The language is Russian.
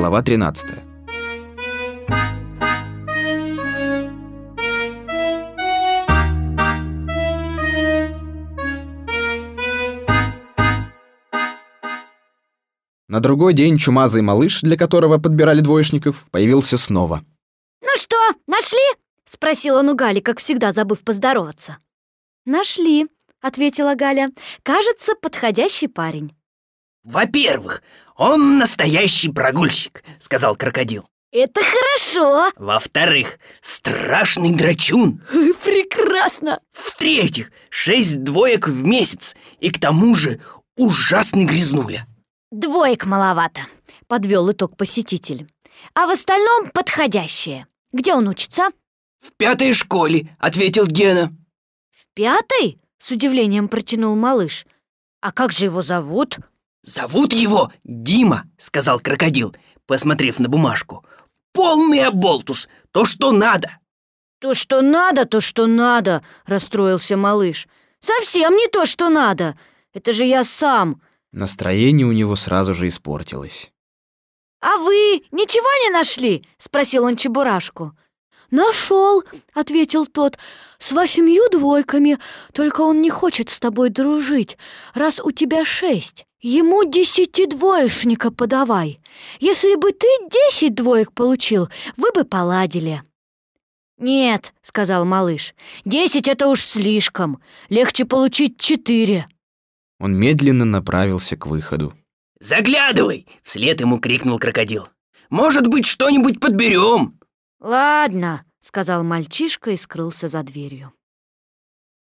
Глава 13. На другой день чумазый малыш, для которого подбирали двоечников, появился снова. «Ну что, нашли?» — спросил он у Гали, как всегда, забыв поздороваться. «Нашли», — ответила Галя. «Кажется, подходящий парень». «Во-первых, он настоящий прогульщик», — сказал крокодил. «Это хорошо!» «Во-вторых, страшный драчун. «Прекрасно!» В-третьих, шесть двоек в месяц. И к тому же ужасный грязнуля». «Двоек маловато», — подвел итог посетитель. «А в остальном подходящее. Где он учится?» «В пятой школе», — ответил Гена. «В пятой?» — с удивлением протянул малыш. «А как же его зовут?» «Зовут его Дима», — сказал крокодил, посмотрев на бумажку. «Полный оболтус, то, что надо». «То, что надо, то, что надо», — расстроился малыш. «Совсем не то, что надо. Это же я сам. Настроение у него сразу же испортилось. «А вы ничего не нашли?» — спросил он Чебурашку. «Нашел», — ответил тот, — «с восемью двойками, только он не хочет с тобой дружить, раз у тебя шесть. Ему десятидвоечника подавай. Если бы ты десять двоек получил, вы бы поладили». «Нет», — сказал малыш, — «десять — это уж слишком. Легче получить четыре». Он медленно направился к выходу. «Заглядывай!» — вслед ему крикнул крокодил. «Может быть, что-нибудь подберем!» «Ладно», — сказал мальчишка и скрылся за дверью.